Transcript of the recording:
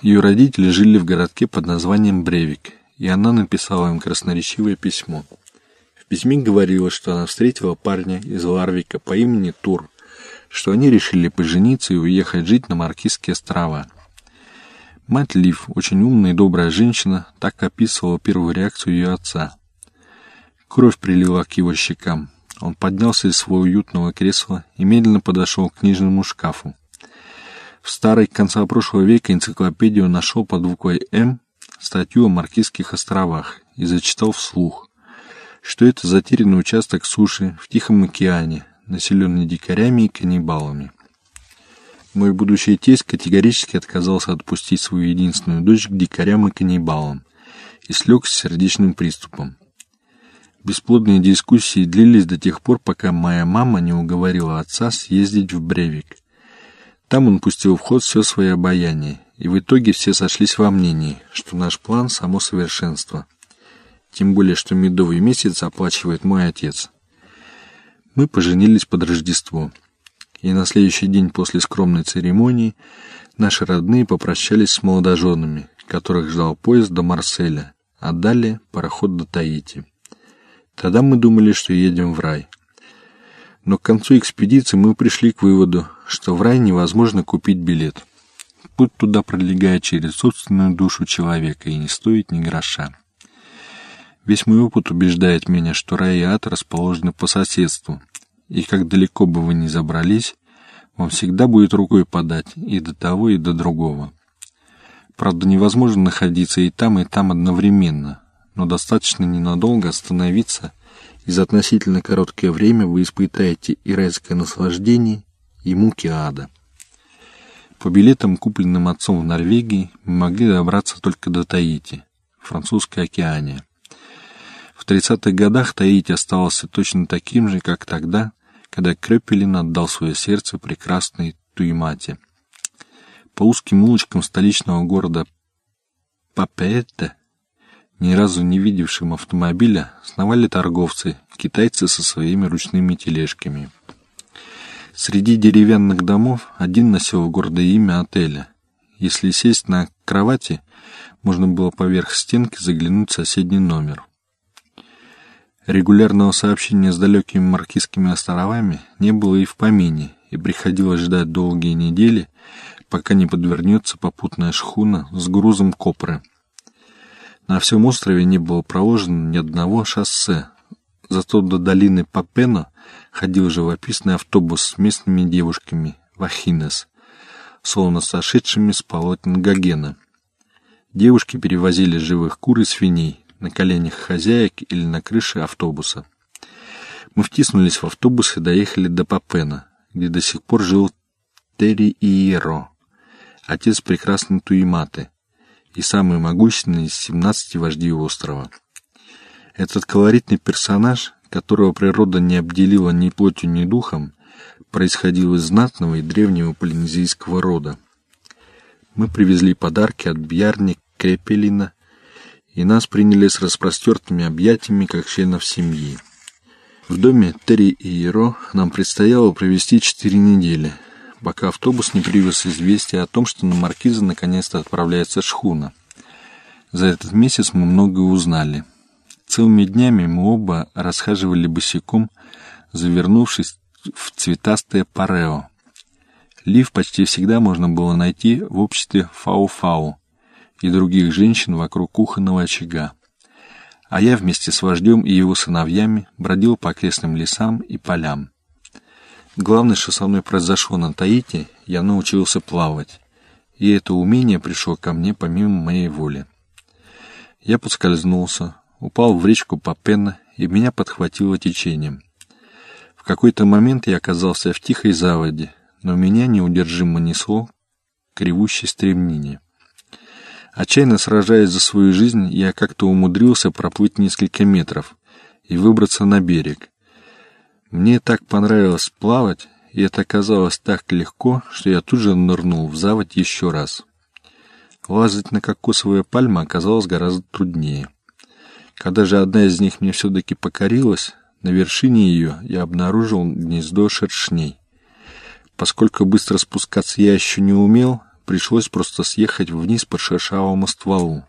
Ее родители жили в городке под названием Бревик, и она написала им красноречивое письмо. В письме говорилось, что она встретила парня из Ларвика по имени Тур, что они решили пожениться и уехать жить на Маркизские острова. Мать Лив, очень умная и добрая женщина, так описывала первую реакцию ее отца. Кровь прилила к его щекам. Он поднялся из своего уютного кресла и медленно подошел к книжному шкафу. В старой конца прошлого века энциклопедию нашел под буквой «М» статью о Маркизских островах и зачитал вслух, что это затерянный участок суши в Тихом океане, населенный дикарями и каннибалами. Мой будущий тесть категорически отказался отпустить свою единственную дочь к дикарям и каннибалам и слег с сердечным приступом. Бесплодные дискуссии длились до тех пор, пока моя мама не уговорила отца съездить в Бревик. Там он пустил в ход все свое обаяние, и в итоге все сошлись во мнении, что наш план — само совершенство. Тем более, что медовый месяц оплачивает мой отец. Мы поженились под Рождество — и на следующий день после скромной церемонии наши родные попрощались с молодоженами, которых ждал поезд до Марселя, а далее пароход до Таити. Тогда мы думали, что едем в рай. Но к концу экспедиции мы пришли к выводу, что в рай невозможно купить билет. Путь туда пролегает через собственную душу человека и не стоит ни гроша. Весь мой опыт убеждает меня, что рай и ад расположены по соседству, и как далеко бы вы ни забрались, вам всегда будет рукой подать и до того, и до другого. Правда, невозможно находиться и там, и там одновременно, но достаточно ненадолго остановиться, и за относительно короткое время вы испытаете и райское наслаждение, и муки ада. По билетам, купленным отцом в Норвегии, мы могли добраться только до Таити, французской океане. В 30-х годах Таити оставался точно таким же, как тогда, когда Крепелин отдал свое сердце прекрасной Туймате. По узким улочкам столичного города Папеэте, ни разу не видевшим автомобиля, сновали торговцы, китайцы со своими ручными тележками. Среди деревянных домов один носил гордое имя отеля. Если сесть на кровати, можно было поверх стенки заглянуть в соседний номер. Регулярного сообщения с далекими Маркизскими островами не было и в помине, и приходилось ждать долгие недели, пока не подвернется попутная шхуна с грузом копры. На всем острове не было проложено ни одного шоссе, зато до долины Папено ходил живописный автобус с местными девушками Вахинес, словно сошедшими с полотен Гогена. Девушки перевозили живых кур и свиней, на коленях хозяек или на крыше автобуса. Мы втиснулись в автобус и доехали до Папена, где до сих пор жил Терри Иеро, отец прекрасной Туиматы и самый могущественный из 17 вождей острова. Этот колоритный персонаж, которого природа не обделила ни плотью, ни духом, происходил из знатного и древнего полинезийского рода. Мы привезли подарки от Бьярни Крепелина и нас приняли с распростертыми объятиями, как членов семьи. В доме Терри и Еро нам предстояло провести четыре недели, пока автобус не привез известие о том, что на Маркиза наконец-то отправляется шхуна. За этот месяц мы многое узнали. Целыми днями мы оба расхаживали босиком, завернувшись в цветастое парео. Лив почти всегда можно было найти в обществе фау-фау, и других женщин вокруг кухонного очага. А я вместе с вождем и его сыновьями бродил по окрестным лесам и полям. Главное, что со мной произошло на Таити, я научился плавать, и это умение пришло ко мне помимо моей воли. Я подскользнулся, упал в речку Папена, и меня подхватило течением. В какой-то момент я оказался в тихой заводе, но меня неудержимо несло к ревущей стремнине. Отчаянно сражаясь за свою жизнь, я как-то умудрился проплыть несколько метров и выбраться на берег. Мне так понравилось плавать, и это оказалось так легко, что я тут же нырнул в заводь еще раз. Лазать на кокосовые пальмы оказалось гораздо труднее. Когда же одна из них мне все-таки покорилась, на вершине ее я обнаружил гнездо шершней. Поскольку быстро спускаться я еще не умел, пришлось просто съехать вниз по шершавому стволу.